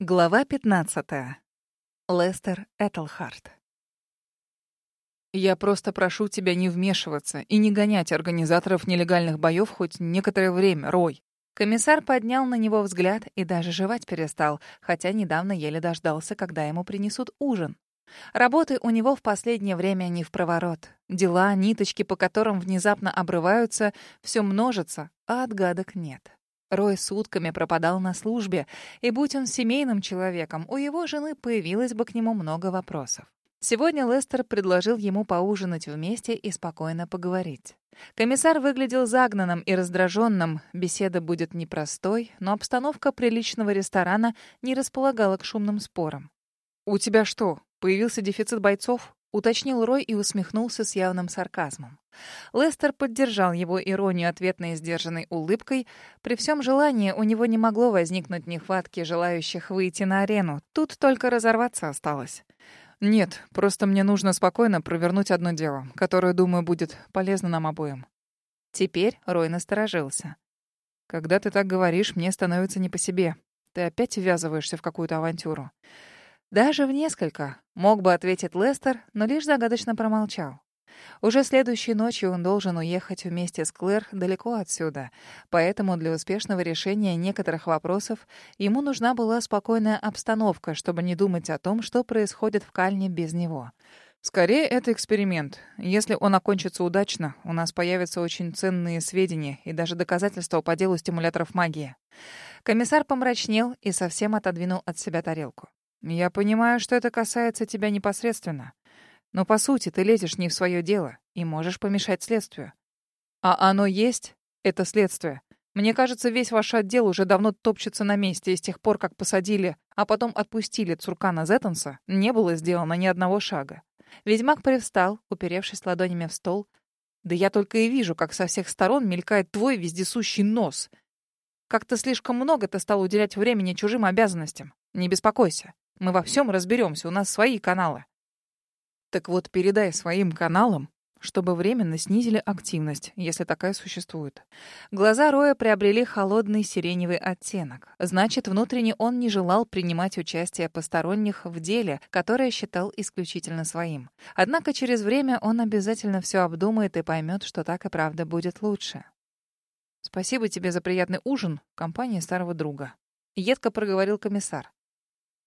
Глава 15. Лестер Этельхарт. Я просто прошу тебя не вмешиваться и не гонять организаторов нелегальных боев хоть некоторое время, Рой. Комиссар поднял на него взгляд и даже жевать перестал, хотя недавно еле дождался, когда ему принесут ужин. Работы у него в последнее время не в проворот. Дела, ниточки, по которым внезапно обрываются, все множатся, а отгадок нет. Рой сутками пропадал на службе, и будь он семейным человеком, у его жены появилось бы к нему много вопросов. Сегодня Лестер предложил ему поужинать вместе и спокойно поговорить. Комиссар выглядел загнанным и раздраженным. Беседа будет непростой, но обстановка приличного ресторана не располагала к шумным спорам. «У тебя что, появился дефицит бойцов?» — уточнил Рой и усмехнулся с явным сарказмом. Лестер поддержал его иронию ответной сдержанной улыбкой. При всем желании у него не могло возникнуть нехватки желающих выйти на арену. Тут только разорваться осталось. «Нет, просто мне нужно спокойно провернуть одно дело, которое, думаю, будет полезно нам обоим». Теперь Рой насторожился. «Когда ты так говоришь, мне становится не по себе. Ты опять ввязываешься в какую-то авантюру». «Даже в несколько», — мог бы ответить Лестер, но лишь загадочно промолчал. Уже следующей ночью он должен уехать вместе с Клэр далеко отсюда, поэтому для успешного решения некоторых вопросов ему нужна была спокойная обстановка, чтобы не думать о том, что происходит в Кальне без него. Скорее, это эксперимент. Если он окончится удачно, у нас появятся очень ценные сведения и даже доказательства по делу стимуляторов магии. Комиссар помрачнел и совсем отодвинул от себя тарелку. Я понимаю, что это касается тебя непосредственно. Но, по сути, ты лезешь не в свое дело и можешь помешать следствию. А оно есть, это следствие. Мне кажется, весь ваш отдел уже давно топчется на месте, и с тех пор, как посадили, а потом отпустили Цуркана Зеттенса, не было сделано ни одного шага. Ведьмак привстал, уперевшись ладонями в стол. «Да я только и вижу, как со всех сторон мелькает твой вездесущий нос. Как-то слишком много ты стал уделять времени чужим обязанностям. Не беспокойся. Мы во всем разберемся, у нас свои каналы. Так вот, передай своим каналам, чтобы временно снизили активность, если такая существует. Глаза Роя приобрели холодный сиреневый оттенок. Значит, внутренне он не желал принимать участие посторонних в деле, которое считал исключительно своим. Однако через время он обязательно все обдумает и поймет, что так и правда будет лучше. «Спасибо тебе за приятный ужин в компании старого друга», — едко проговорил комиссар.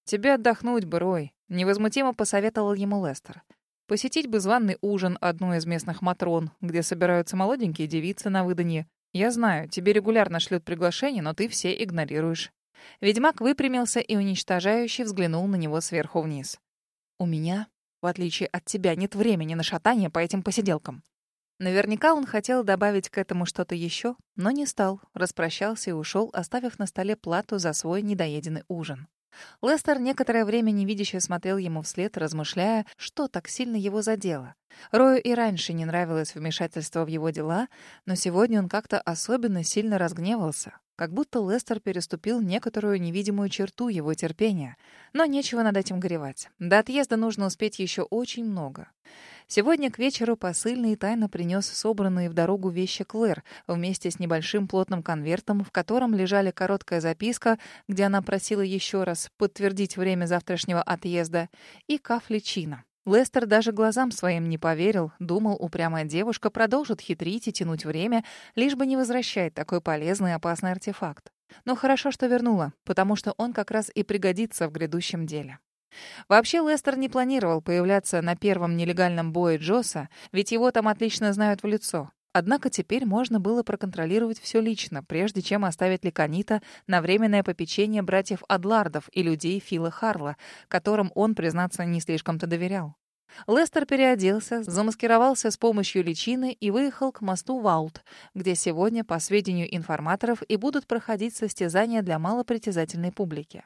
«Тебе отдохнуть бы, Рой», — невозмутимо посоветовал ему Лестер. «Посетить бы званный ужин одной из местных матрон, где собираются молоденькие девицы на выданье. Я знаю, тебе регулярно шлют приглашения, но ты все игнорируешь». Ведьмак выпрямился и уничтожающе взглянул на него сверху вниз. «У меня, в отличие от тебя, нет времени на шатание по этим посиделкам». Наверняка он хотел добавить к этому что-то еще, но не стал, распрощался и ушел, оставив на столе плату за свой недоеденный ужин. Лестер некоторое время невидяще смотрел ему вслед, размышляя, что так сильно его задело. Рою и раньше не нравилось вмешательство в его дела, но сегодня он как-то особенно сильно разгневался, как будто Лестер переступил некоторую невидимую черту его терпения. Но нечего над этим горевать. До отъезда нужно успеть еще очень много. Сегодня к вечеру посыльный тайно принес собранные в дорогу вещи Клэр вместе с небольшим плотным конвертом, в котором лежали короткая записка, где она просила еще раз подтвердить время завтрашнего отъезда, и каф личина. Лестер даже глазам своим не поверил, думал, упрямая девушка продолжит хитрить и тянуть время, лишь бы не возвращать такой полезный и опасный артефакт. Но хорошо, что вернула, потому что он как раз и пригодится в грядущем деле. Вообще Лестер не планировал появляться на первом нелегальном бое Джоса, ведь его там отлично знают в лицо. Однако теперь можно было проконтролировать все лично, прежде чем оставить Леконита на временное попечение братьев Адлардов и людей Фила Харла, которым он, признаться, не слишком-то доверял. Лестер переоделся, замаскировался с помощью личины и выехал к мосту Ваут, где сегодня, по сведению информаторов, и будут проходить состязания для малопритязательной публики.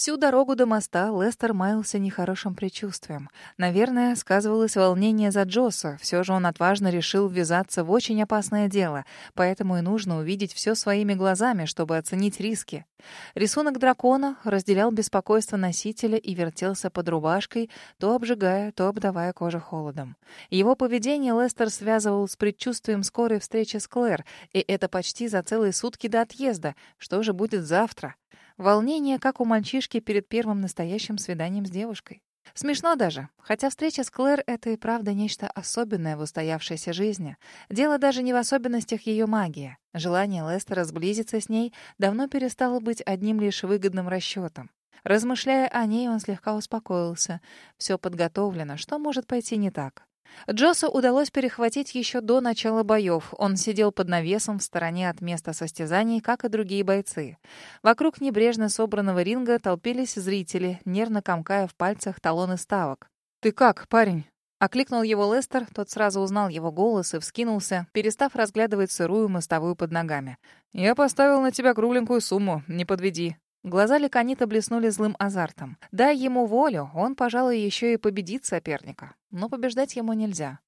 Всю дорогу до моста Лестер маялся нехорошим предчувствием. Наверное, сказывалось волнение за Джосса. Все же он отважно решил ввязаться в очень опасное дело, поэтому и нужно увидеть все своими глазами, чтобы оценить риски. Рисунок дракона разделял беспокойство носителя и вертелся под рубашкой, то обжигая, то обдавая кожу холодом. Его поведение Лестер связывал с предчувствием скорой встречи с Клэр, и это почти за целые сутки до отъезда. Что же будет завтра? Волнение, как у мальчишки перед первым настоящим свиданием с девушкой. Смешно даже, хотя встреча с Клэр — это и правда нечто особенное в устоявшейся жизни. Дело даже не в особенностях ее магии. Желание Лестера сблизиться с ней давно перестало быть одним лишь выгодным расчетом. Размышляя о ней, он слегка успокоился. Все подготовлено, что может пойти не так? Джосу удалось перехватить еще до начала боев. Он сидел под навесом в стороне от места состязаний, как и другие бойцы. Вокруг небрежно собранного ринга толпились зрители, нервно комкая в пальцах талоны ставок. «Ты как, парень?» Окликнул его Лестер, тот сразу узнал его голос и вскинулся, перестав разглядывать сырую мостовую под ногами. «Я поставил на тебя кругленькую сумму, не подведи». Глаза Леканита блеснули злым азартом. Дай ему волю, он, пожалуй, еще и победит соперника. Но побеждать ему нельзя.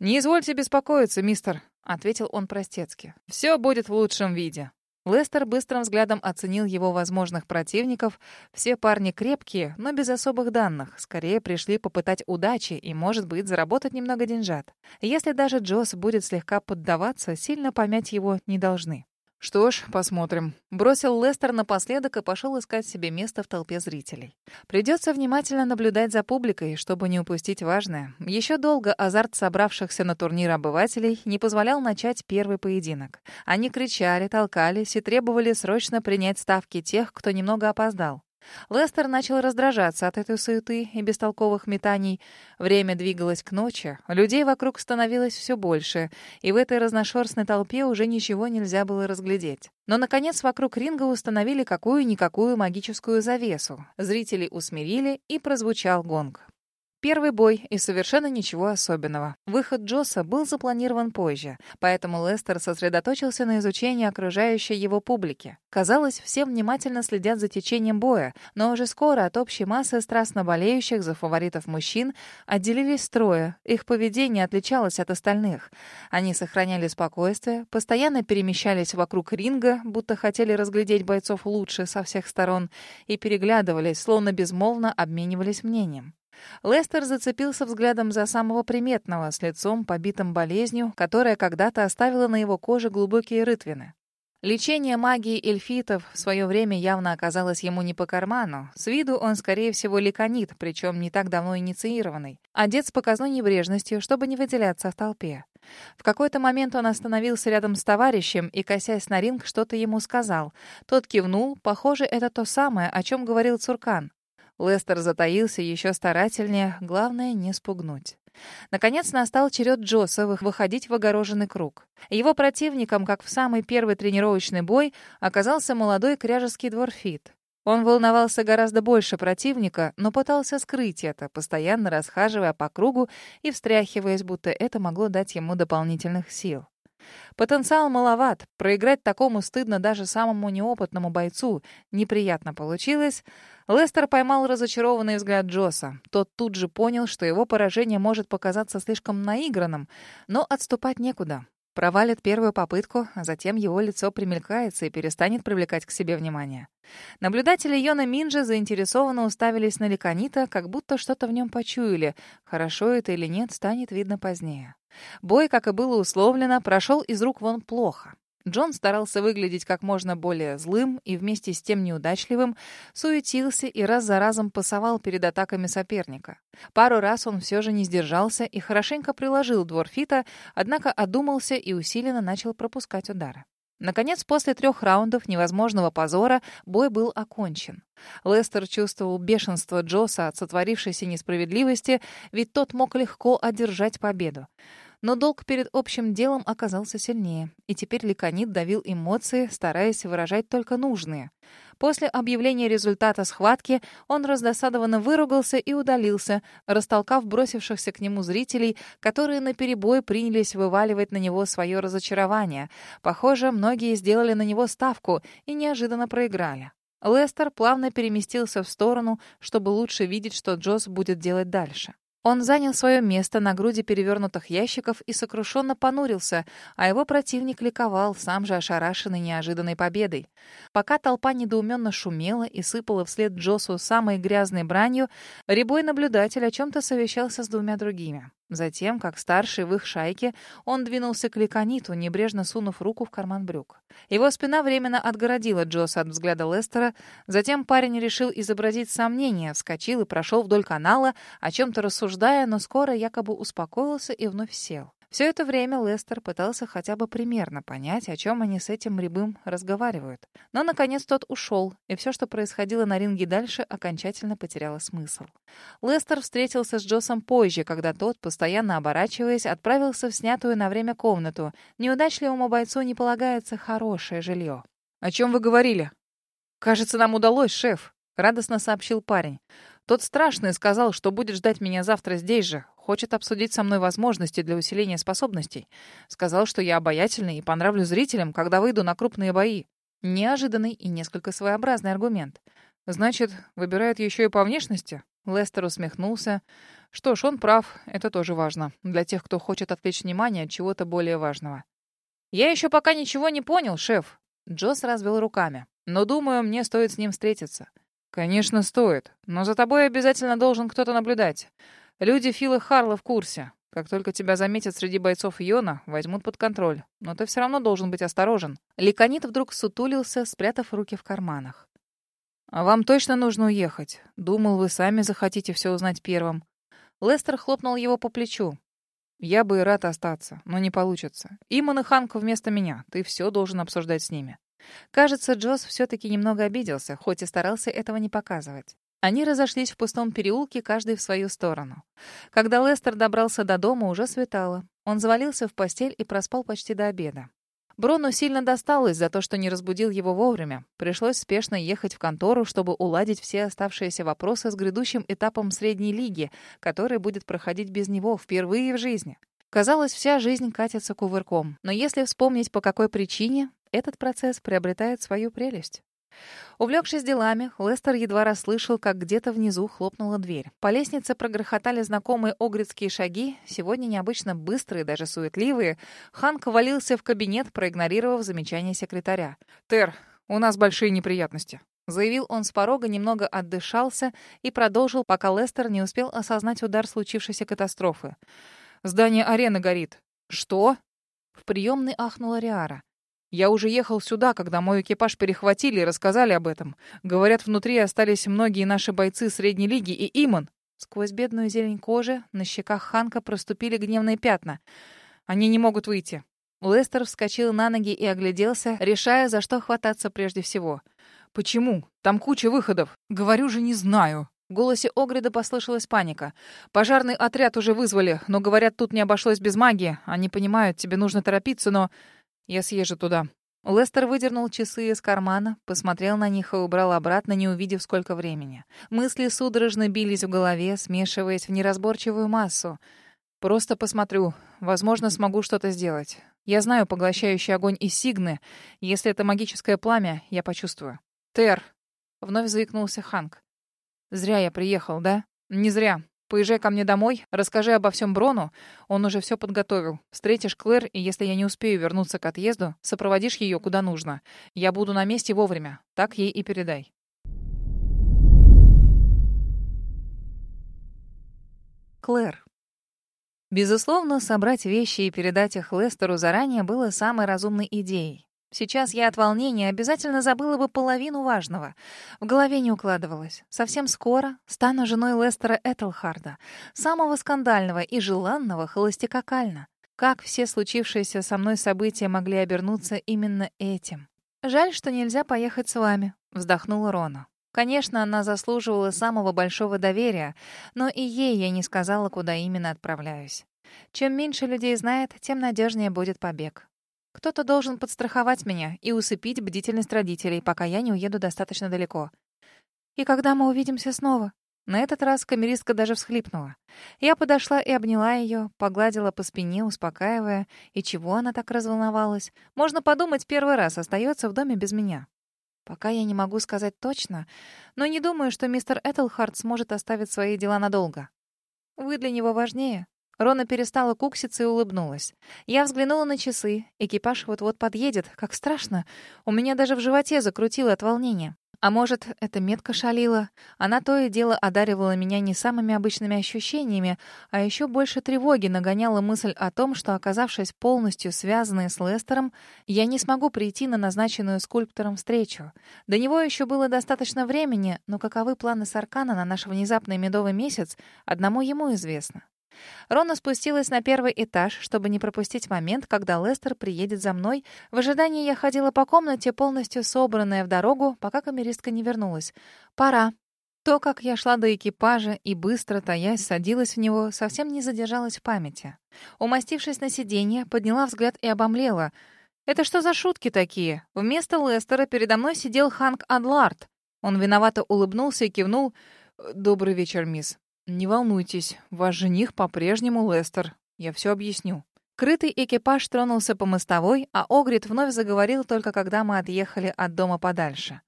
«Не извольте беспокоиться, мистер», — ответил он простецки. «Все будет в лучшем виде». Лестер быстрым взглядом оценил его возможных противников. Все парни крепкие, но без особых данных. Скорее пришли попытать удачи и, может быть, заработать немного деньжат. Если даже Джосс будет слегка поддаваться, сильно помять его не должны. «Что ж, посмотрим». Бросил Лестер напоследок и пошел искать себе место в толпе зрителей. Придется внимательно наблюдать за публикой, чтобы не упустить важное. Еще долго азарт собравшихся на турнир обывателей не позволял начать первый поединок. Они кричали, толкались и требовали срочно принять ставки тех, кто немного опоздал. Лестер начал раздражаться от этой суеты и бестолковых метаний. Время двигалось к ночи, людей вокруг становилось все больше, и в этой разношерстной толпе уже ничего нельзя было разглядеть. Но, наконец, вокруг ринга установили какую-никакую магическую завесу. Зрители усмирили, и прозвучал гонг. Первый бой и совершенно ничего особенного. Выход Джосса был запланирован позже, поэтому Лестер сосредоточился на изучении окружающей его публики. Казалось, все внимательно следят за течением боя, но уже скоро от общей массы страстно болеющих за фаворитов мужчин отделились трое. Их поведение отличалось от остальных. Они сохраняли спокойствие, постоянно перемещались вокруг ринга, будто хотели разглядеть бойцов лучше со всех сторон, и переглядывались, словно безмолвно обменивались мнением. Лестер зацепился взглядом за самого приметного, с лицом, побитым болезнью, которая когда-то оставила на его коже глубокие рытвины. Лечение магии эльфитов в свое время явно оказалось ему не по карману. С виду он, скорее всего, ликонит, причем не так давно инициированный. Одет с показной небрежностью, чтобы не выделяться в толпе. В какой-то момент он остановился рядом с товарищем и, косясь на ринг, что-то ему сказал. Тот кивнул. Похоже, это то самое, о чем говорил Цуркан. Лестер затаился еще старательнее, главное — не спугнуть. Наконец настал черед Джосса выходить в огороженный круг. Его противником, как в самый первый тренировочный бой, оказался молодой кряжеский дворфит. Он волновался гораздо больше противника, но пытался скрыть это, постоянно расхаживая по кругу и встряхиваясь, будто это могло дать ему дополнительных сил. Потенциал маловат, проиграть такому стыдно даже самому неопытному бойцу. Неприятно получилось. Лестер поймал разочарованный взгляд Джоса. Тот тут же понял, что его поражение может показаться слишком наигранным, но отступать некуда. Провалит первую попытку, а затем его лицо примелькается и перестанет привлекать к себе внимание. Наблюдатели Йона Минджи заинтересованно уставились на Ликанита, как будто что-то в нем почуяли. Хорошо это или нет, станет видно позднее. Бой, как и было условлено, прошел из рук вон плохо. Джон старался выглядеть как можно более злым и вместе с тем неудачливым, суетился и раз за разом пасовал перед атаками соперника. Пару раз он все же не сдержался и хорошенько приложил дворфита, однако одумался и усиленно начал пропускать удары. Наконец, после трех раундов невозможного позора, бой был окончен. Лестер чувствовал бешенство Джоса от сотворившейся несправедливости, ведь тот мог легко одержать победу. Но долг перед общим делом оказался сильнее, и теперь Ликонит давил эмоции, стараясь выражать только нужные. После объявления результата схватки он раздосадованно выругался и удалился, растолкав бросившихся к нему зрителей, которые наперебой принялись вываливать на него свое разочарование. Похоже, многие сделали на него ставку и неожиданно проиграли. Лестер плавно переместился в сторону, чтобы лучше видеть, что Джосс будет делать дальше. Он занял свое место на груди перевернутых ящиков и сокрушенно понурился, а его противник ликовал, сам же ошарашенный неожиданной победой. Пока толпа недоуменно шумела и сыпала вслед Джосу самой грязной бранью, рябой наблюдатель о чем-то совещался с двумя другими. Затем, как старший в их шайке, он двинулся к Ликониту, небрежно сунув руку в карман брюк. Его спина временно отгородила Джоса от взгляда Лестера. Затем парень решил изобразить сомнение, вскочил и прошел вдоль канала, о чем-то рассуждая, но скоро якобы успокоился и вновь сел. Все это время Лестер пытался хотя бы примерно понять, о чем они с этим рябым разговаривают. Но, наконец, тот ушел, и все, что происходило на ринге дальше, окончательно потеряло смысл. Лестер встретился с Джосом позже, когда тот, постоянно оборачиваясь, отправился в снятую на время комнату. Неудачливому бойцу не полагается хорошее жилье. «О чем вы говорили?» «Кажется, нам удалось, шеф», — радостно сообщил парень. «Тот страшный сказал, что будет ждать меня завтра здесь же. Хочет обсудить со мной возможности для усиления способностей. Сказал, что я обаятельный и понравлюсь зрителям, когда выйду на крупные бои. Неожиданный и несколько своеобразный аргумент. Значит, выбирает еще и по внешности? Лестер усмехнулся. Что ж, он прав. Это тоже важно. Для тех, кто хочет отвлечь внимание от чего-то более важного. Я еще пока ничего не понял, шеф. Джосс развел руками. Но думаю, мне стоит с ним встретиться. Конечно, стоит. Но за тобой обязательно должен кто-то наблюдать. Люди Фила Харла в курсе. Как только тебя заметят среди бойцов Йона, возьмут под контроль. Но ты все равно должен быть осторожен. Ликонит вдруг сутулился, спрятав руки в карманах. «А вам точно нужно уехать? Думал, вы сами захотите все узнать первым». Лестер хлопнул его по плечу. «Я бы и рад остаться, но не получится. Иман и Ханк вместо меня. Ты все должен обсуждать с ними». Кажется, Джосс все-таки немного обиделся, хоть и старался этого не показывать. Они разошлись в пустом переулке, каждый в свою сторону. Когда Лестер добрался до дома, уже светало. Он завалился в постель и проспал почти до обеда. Брону сильно досталось за то, что не разбудил его вовремя. Пришлось спешно ехать в контору, чтобы уладить все оставшиеся вопросы с грядущим этапом средней лиги, который будет проходить без него впервые в жизни. Казалось, вся жизнь катится кувырком. Но если вспомнить, по какой причине, этот процесс приобретает свою прелесть. Увлекшись делами, Лестер едва расслышал, как где-то внизу хлопнула дверь. По лестнице прогрохотали знакомые огрецкие шаги, сегодня необычно быстрые, даже суетливые. Ханк валился в кабинет, проигнорировав замечание секретаря. «Тер, у нас большие неприятности», — заявил он с порога, немного отдышался и продолжил, пока Лестер не успел осознать удар случившейся катастрофы. «Здание арены горит». «Что?» В приемной ахнула Риара. Я уже ехал сюда, когда мой экипаж перехватили и рассказали об этом. Говорят, внутри остались многие наши бойцы средней лиги и Иман. Сквозь бедную зелень кожи на щеках Ханка проступили гневные пятна. Они не могут выйти. Лестер вскочил на ноги и огляделся, решая, за что хвататься прежде всего. «Почему? Там куча выходов. Говорю же, не знаю». В голосе Огрида послышалась паника. «Пожарный отряд уже вызвали, но, говорят, тут не обошлось без магии. Они понимают, тебе нужно торопиться, но...» Я съезжу туда». Лестер выдернул часы из кармана, посмотрел на них и убрал обратно, не увидев, сколько времени. Мысли судорожно бились в голове, смешиваясь в неразборчивую массу. «Просто посмотрю. Возможно, смогу что-то сделать. Я знаю поглощающий огонь из Сигны. Если это магическое пламя, я почувствую». «Тер!» — вновь заикнулся Ханк. «Зря я приехал, да?» «Не зря. Поезжай ко мне домой, расскажи обо всем Брону. Он уже все подготовил. Встретишь Клэр, и если я не успею вернуться к отъезду, сопроводишь ее куда нужно. Я буду на месте вовремя. Так ей и передай. Клэр. Безусловно, собрать вещи и передать их Лестеру заранее было самой разумной идеей. Сейчас я от волнения обязательно забыла бы половину важного. В голове не укладывалось. Совсем скоро стану женой Лестера Этельхарда, самого скандального и желанного холостяка Кальна. Как все случившиеся со мной события могли обернуться именно этим? «Жаль, что нельзя поехать с вами», — вздохнула Рона. Конечно, она заслуживала самого большого доверия, но и ей я не сказала, куда именно отправляюсь. Чем меньше людей знает, тем надежнее будет побег. Кто-то должен подстраховать меня и усыпить бдительность родителей, пока я не уеду достаточно далеко. И когда мы увидимся снова? На этот раз камеристка даже всхлипнула. Я подошла и обняла ее, погладила по спине, успокаивая. И чего она так разволновалась? Можно подумать, первый раз остается в доме без меня. Пока я не могу сказать точно, но не думаю, что мистер Этельхард сможет оставить свои дела надолго. Вы для него важнее. Рона перестала кукситься и улыбнулась. Я взглянула на часы. Экипаж вот-вот подъедет. Как страшно. У меня даже в животе закрутило от волнения. А может, эта метка шалила? Она то и дело одаривала меня не самыми обычными ощущениями, а еще больше тревоги нагоняла мысль о том, что, оказавшись полностью связанной с Лестером, я не смогу прийти на назначенную скульптором встречу. До него еще было достаточно времени, но каковы планы Саркана на наш внезапный медовый месяц, одному ему известно. Рона спустилась на первый этаж, чтобы не пропустить момент, когда Лестер приедет за мной. В ожидании я ходила по комнате, полностью собранная в дорогу, пока камеристка не вернулась. «Пора». То, как я шла до экипажа и быстро, таясь, садилась в него, совсем не задержалась в памяти. Умастившись на сиденье, подняла взгляд и обомлела. «Это что за шутки такие? Вместо Лестера передо мной сидел Ханк Адлард». Он виновато улыбнулся и кивнул. «Добрый вечер, мисс. «Не волнуйтесь, ваш жених по-прежнему Лестер. Я все объясню». Крытый экипаж тронулся по мостовой, а Огрид вновь заговорил только когда мы отъехали от дома подальше.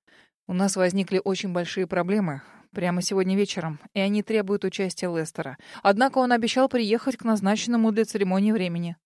«У нас возникли очень большие проблемы прямо сегодня вечером, и они требуют участия Лестера. Однако он обещал приехать к назначенному для церемонии времени.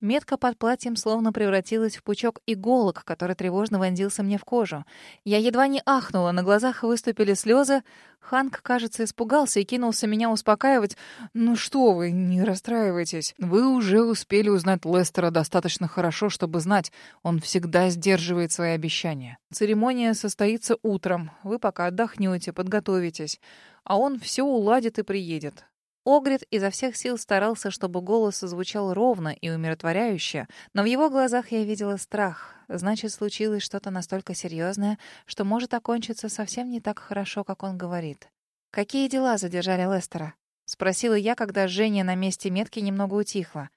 Метка под платьем словно превратилась в пучок иголок, который тревожно вонзился мне в кожу. Я едва не ахнула, на глазах выступили слезы. Ханк, кажется, испугался и кинулся меня успокаивать. «Ну что вы, не расстраивайтесь. Вы уже успели узнать Лестера достаточно хорошо, чтобы знать, он всегда сдерживает свои обещания. Церемония состоится утром. Вы пока отдохнете, подготовитесь. А он все уладит и приедет. Огрид изо всех сил старался, чтобы голос звучал ровно и умиротворяюще, но в его глазах я видела страх. Значит, случилось что-то настолько серьезное, что может окончиться совсем не так хорошо, как он говорит. «Какие дела задержали Лестера?» — спросила я, когда Женя на месте метки немного утихла.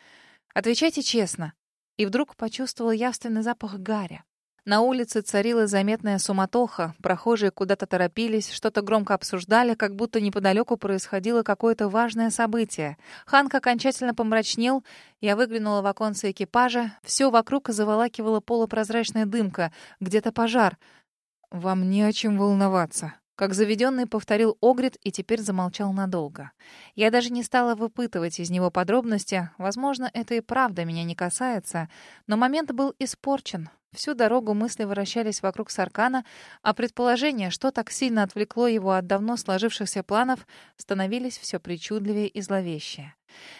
«Отвечайте честно». И вдруг почувствовала явственный запах гаря. На улице царила заметная суматоха, прохожие куда-то торопились, что-то громко обсуждали, как будто неподалеку происходило какое-то важное событие. Ханк окончательно помрачнел, я выглянула в оконце экипажа, все вокруг заволакивала полупрозрачная дымка, где-то пожар. «Вам не о чем волноваться», как заведенный повторил Огрид и теперь замолчал надолго. Я даже не стала выпытывать из него подробности. Возможно, это и правда меня не касается. Но момент был испорчен. Всю дорогу мысли вращались вокруг Саркана, а предположения, что так сильно отвлекло его от давно сложившихся планов, становились все причудливее и зловещее.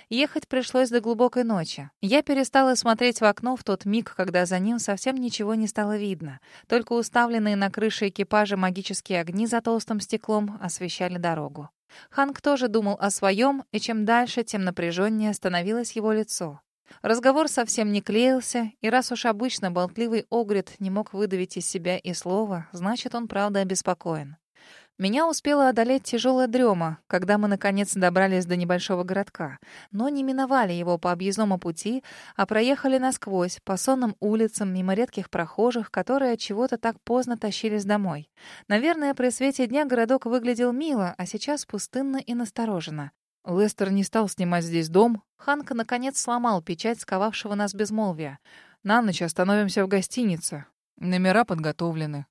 Ехать пришлось до глубокой ночи. Я перестала смотреть в окно в тот миг, когда за ним совсем ничего не стало видно. Только уставленные на крыше экипажа магические огни за толстым стеклом освещали дорогу. Ханк тоже думал о своем, и чем дальше, тем напряженнее становилось его лицо. Разговор совсем не клеился, и раз уж обычно болтливый Огрид не мог выдавить из себя и слова, значит, он правда обеспокоен. Меня успела одолеть тяжелая дрема, когда мы наконец добрались до небольшого городка, но не миновали его по объездному пути, а проехали насквозь, по сонным улицам, мимо редких прохожих, которые от чего-то так поздно тащились домой. Наверное, при свете дня городок выглядел мило, а сейчас пустынно и настороженно. Лестер не стал снимать здесь дом. Ханка, наконец, сломал печать сковавшего нас безмолвия. На ночь остановимся в гостинице. Номера подготовлены.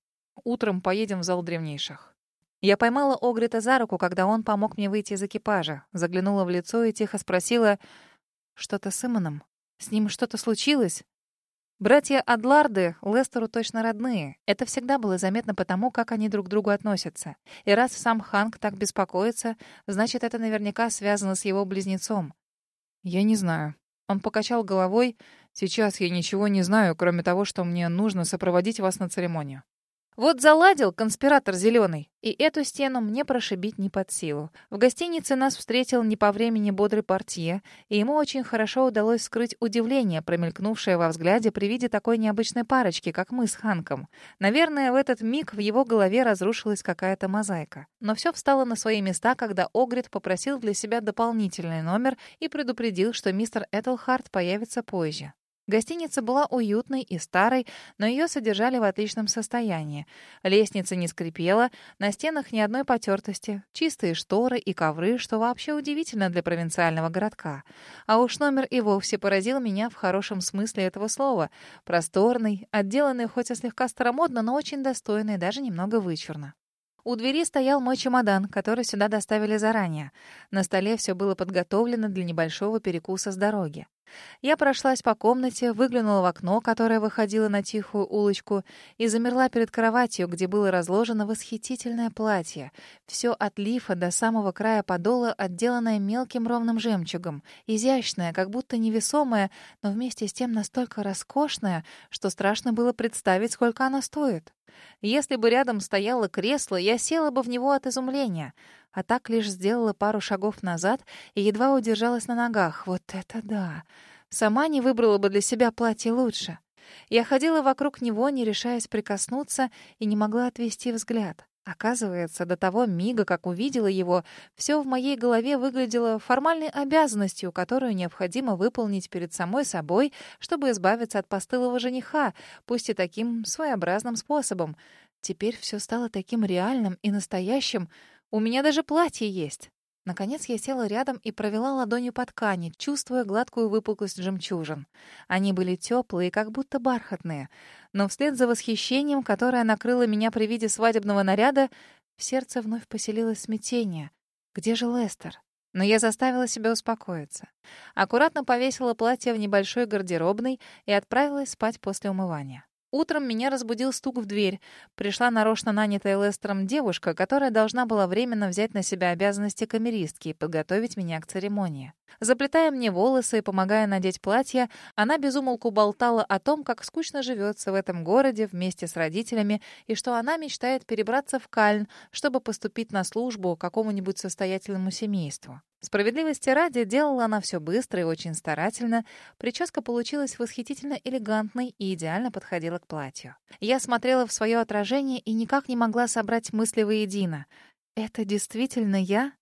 Утром поедем в зал древнейших. Я поймала Огрита за руку, когда он помог мне выйти из экипажа. Заглянула в лицо и тихо спросила, «Что-то с Иманом? С ним что-то случилось?» Братья Адларды Лестеру точно родные. Это всегда было заметно потому, как они друг к другу относятся. И раз сам Ханк так беспокоится, значит, это наверняка связано с его близнецом. «Я не знаю». Он покачал головой. «Сейчас я ничего не знаю, кроме того, что мне нужно сопроводить вас на церемонию». Вот заладил конспиратор зеленый, и эту стену мне прошибить не под силу. В гостинице нас встретил не по времени бодрый портье, и ему очень хорошо удалось скрыть удивление, промелькнувшее во взгляде при виде такой необычной парочки, как мы с Ханком. Наверное, в этот миг в его голове разрушилась какая-то мозаика. Но все встало на свои места, когда Огрид попросил для себя дополнительный номер и предупредил, что мистер Этельхарт появится позже. Гостиница была уютной и старой, но ее содержали в отличном состоянии. Лестница не скрипела, на стенах ни одной потертости, чистые шторы и ковры, что вообще удивительно для провинциального городка. А уж номер и вовсе поразил меня в хорошем смысле этого слова. Просторный, отделанный хоть и слегка старомодно, но очень достойный, даже немного вычурно. У двери стоял мой чемодан, который сюда доставили заранее. На столе все было подготовлено для небольшого перекуса с дороги. Я прошлась по комнате, выглянула в окно, которое выходило на тихую улочку, и замерла перед кроватью, где было разложено восхитительное платье. Все от лифа до самого края подола, отделанное мелким ровным жемчугом. Изящное, как будто невесомое, но вместе с тем настолько роскошное, что страшно было представить, сколько оно стоит. Если бы рядом стояло кресло, я села бы в него от изумления. А так лишь сделала пару шагов назад и едва удержалась на ногах. Вот это да! Сама не выбрала бы для себя платье лучше. Я ходила вокруг него, не решаясь прикоснуться, и не могла отвести взгляд. Оказывается, до того мига, как увидела его, все в моей голове выглядело формальной обязанностью, которую необходимо выполнить перед самой собой, чтобы избавиться от постылого жениха, пусть и таким своеобразным способом. Теперь все стало таким реальным и настоящим. У меня даже платье есть. Наконец я села рядом и провела ладонью по ткани, чувствуя гладкую выпуклость жемчужин. Они были теплые, как будто бархатные. Но вслед за восхищением, которое накрыло меня при виде свадебного наряда, в сердце вновь поселилось смятение. Где же Лестер? Но я заставила себя успокоиться. Аккуратно повесила платье в небольшой гардеробной и отправилась спать после умывания. Утром меня разбудил стук в дверь. Пришла нарочно нанятая Лестером девушка, которая должна была временно взять на себя обязанности камеристки и подготовить меня к церемонии. Заплетая мне волосы и помогая надеть платье, она безумолку болтала о том, как скучно живется в этом городе вместе с родителями и что она мечтает перебраться в Кальн, чтобы поступить на службу какому-нибудь состоятельному семейству. Справедливости ради, делала она все быстро и очень старательно. Прическа получилась восхитительно элегантной и идеально подходила к платью. Я смотрела в свое отражение и никак не могла собрать мысли воедино. «Это действительно я?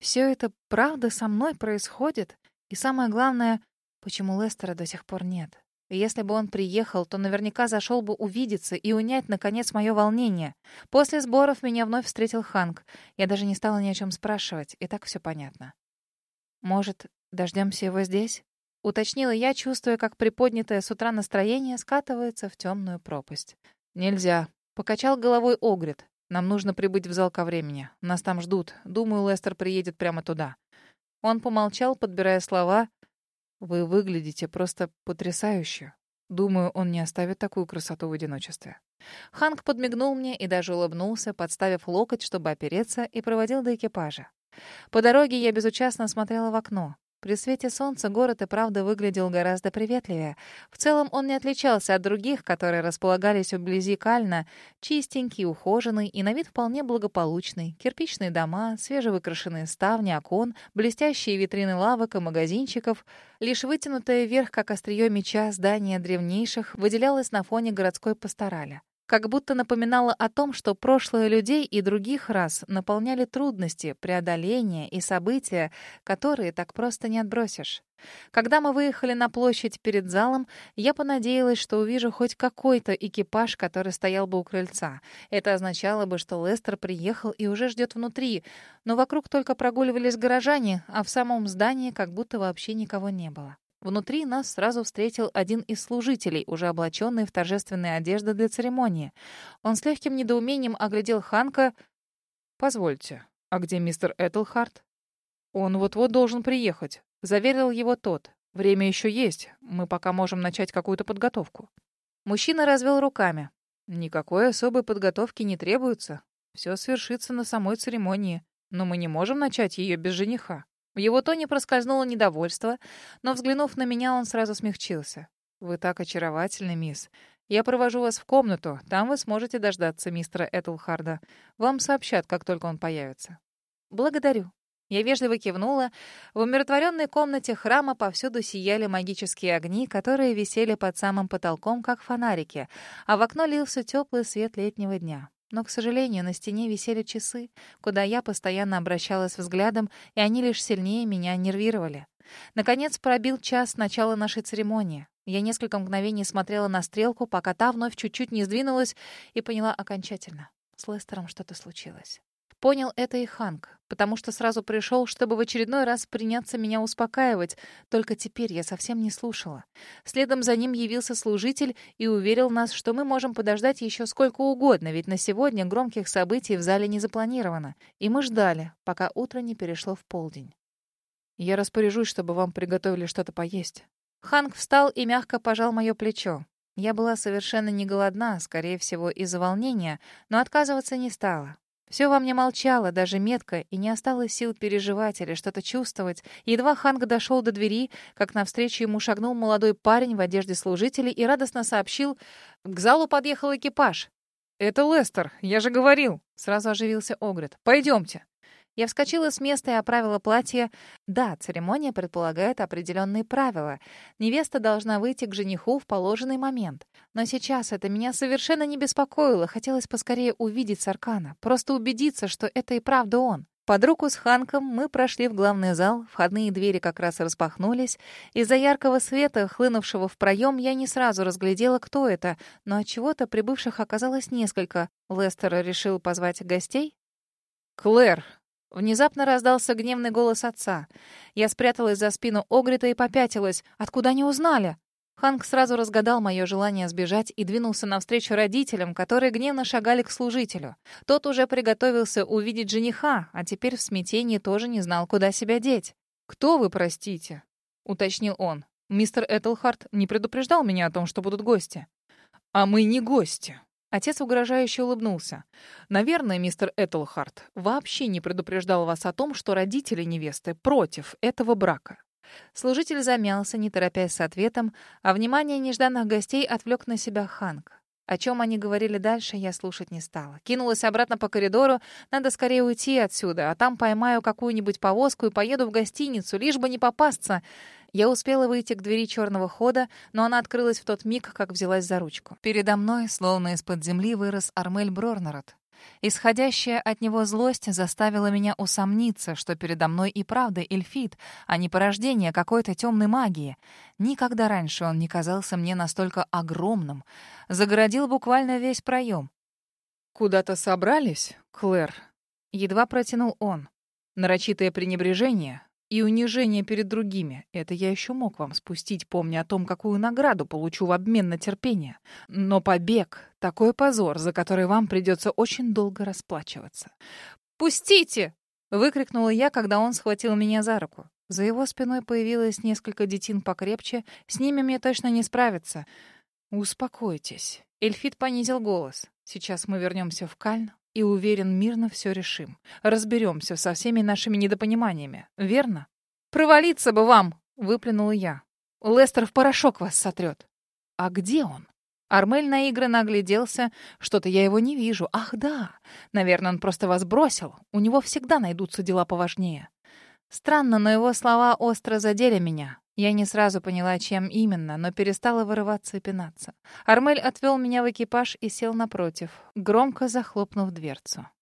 Все это правда со мной происходит? И самое главное, почему Лестера до сих пор нет?» Если бы он приехал, то наверняка зашел бы увидеться и унять, наконец, мое волнение. После сборов меня вновь встретил Ханк. Я даже не стала ни о чем спрашивать, и так все понятно. «Может, дождемся его здесь?» — уточнила я, чувствуя, как приподнятое с утра настроение скатывается в темную пропасть. «Нельзя», — покачал головой Огрид. «Нам нужно прибыть в зал ко времени. Нас там ждут. Думаю, Лестер приедет прямо туда». Он помолчал, подбирая слова. «Вы выглядите просто потрясающе. Думаю, он не оставит такую красоту в одиночестве». Ханк подмигнул мне и даже улыбнулся, подставив локоть, чтобы опереться, и проводил до экипажа. По дороге я безучастно смотрела в окно. При свете солнца город и правда выглядел гораздо приветливее. В целом он не отличался от других, которые располагались вблизи Кальна. Чистенький, ухоженный и на вид вполне благополучный. Кирпичные дома, свежевыкрашенные ставни, окон, блестящие витрины лавок и магазинчиков. Лишь вытянутое вверх, как острие меча, здание древнейших выделялось на фоне городской пасторали как будто напоминало о том, что прошлое людей и других рас наполняли трудности, преодоления и события, которые так просто не отбросишь. Когда мы выехали на площадь перед залом, я понадеялась, что увижу хоть какой-то экипаж, который стоял бы у крыльца. Это означало бы, что Лестер приехал и уже ждет внутри, но вокруг только прогуливались горожане, а в самом здании как будто вообще никого не было. Внутри нас сразу встретил один из служителей, уже облаченный в торжественные одежды для церемонии. Он с легким недоумением оглядел Ханка. «Позвольте, а где мистер Этлхарт?» «Он вот-вот должен приехать», — заверил его тот. «Время еще есть. Мы пока можем начать какую-то подготовку». Мужчина развел руками. «Никакой особой подготовки не требуется. Все свершится на самой церемонии. Но мы не можем начать ее без жениха». В его тоне проскользнуло недовольство, но, взглянув на меня, он сразу смягчился. «Вы так очаровательны, мисс. Я провожу вас в комнату. Там вы сможете дождаться мистера Этлхарда. Вам сообщат, как только он появится». «Благодарю». Я вежливо кивнула. В умиротворенной комнате храма повсюду сияли магические огни, которые висели под самым потолком, как фонарики, а в окно лился теплый свет летнего дня. Но, к сожалению, на стене висели часы, куда я постоянно обращалась взглядом, и они лишь сильнее меня нервировали. Наконец пробил час начала нашей церемонии. Я несколько мгновений смотрела на стрелку, пока та вновь чуть-чуть не сдвинулась, и поняла окончательно. С Лестером что-то случилось. Понял это и Ханк, потому что сразу пришел, чтобы в очередной раз приняться меня успокаивать. Только теперь я совсем не слушала. Следом за ним явился служитель и уверил нас, что мы можем подождать еще сколько угодно, ведь на сегодня громких событий в зале не запланировано. И мы ждали, пока утро не перешло в полдень. «Я распоряжусь, чтобы вам приготовили что-то поесть». Ханк встал и мягко пожал мое плечо. Я была совершенно не голодна, скорее всего, из-за волнения, но отказываться не стала. Все во мне молчало, даже метко, и не осталось сил переживать или что-то чувствовать. Едва Ханг дошел до двери, как навстречу ему шагнул молодой парень в одежде служителей и радостно сообщил, к залу подъехал экипаж. «Это Лестер, я же говорил!» — сразу оживился Огрид. «Пойдемте!» Я вскочила с места и оправила платье. Да, церемония предполагает определенные правила. Невеста должна выйти к жениху в положенный момент. Но сейчас это меня совершенно не беспокоило. Хотелось поскорее увидеть Саркана. Просто убедиться, что это и правда он. Под руку с Ханком мы прошли в главный зал, входные двери как раз распахнулись. Из-за яркого света, хлынувшего в проем, я не сразу разглядела, кто это, но от чего то прибывших оказалось несколько. Лестер решил позвать гостей? «Клэр!» Внезапно раздался гневный голос отца. Я спряталась за спину Огрита и попятилась. Откуда они узнали? Ханк сразу разгадал мое желание сбежать и двинулся навстречу родителям, которые гневно шагали к служителю. Тот уже приготовился увидеть жениха, а теперь в смятении тоже не знал, куда себя деть. «Кто вы, простите?» — уточнил он. «Мистер Этельхарт не предупреждал меня о том, что будут гости». «А мы не гости», Отец угрожающе улыбнулся. «Наверное, мистер Этельхарт вообще не предупреждал вас о том, что родители невесты против этого брака». Служитель замялся, не торопясь с ответом, а внимание нежданных гостей отвлек на себя Ханк. О чем они говорили дальше, я слушать не стала. Кинулась обратно по коридору. Надо скорее уйти отсюда, а там поймаю какую-нибудь повозку и поеду в гостиницу, лишь бы не попасться. Я успела выйти к двери черного хода, но она открылась в тот миг, как взялась за ручку. Передо мной, словно из-под земли, вырос Армель Брорнерот. Исходящая от него злость заставила меня усомниться, что передо мной и правда эльфит, а не порождение какой-то темной магии. Никогда раньше он не казался мне настолько огромным. Загородил буквально весь проем. «Куда-то собрались, Клэр?» Едва протянул он. Нарочитое пренебрежение, и унижение перед другими. Это я еще мог вам спустить, помня о том, какую награду получу в обмен на терпение. Но побег — такой позор, за который вам придется очень долго расплачиваться. «Пустите!» — выкрикнула я, когда он схватил меня за руку. За его спиной появилось несколько детин покрепче. С ними мне точно не справиться. «Успокойтесь». Эльфит понизил голос. «Сейчас мы вернемся в Кальн, и уверен, мирно все решим. Разберемся со всеми нашими недопониманиями. Верно? Провалиться бы вам, выплюнула я. Лестер в порошок вас сотрет. А где он? Армель наигранно огляделся. Что-то я его не вижу. Ах, да. Наверное, он просто вас бросил. У него всегда найдутся дела поважнее. Странно, но его слова остро задели меня. Я не сразу поняла, чем именно, но перестала вырываться и пинаться. Армель отвел меня в экипаж и сел напротив, громко захлопнув дверцу.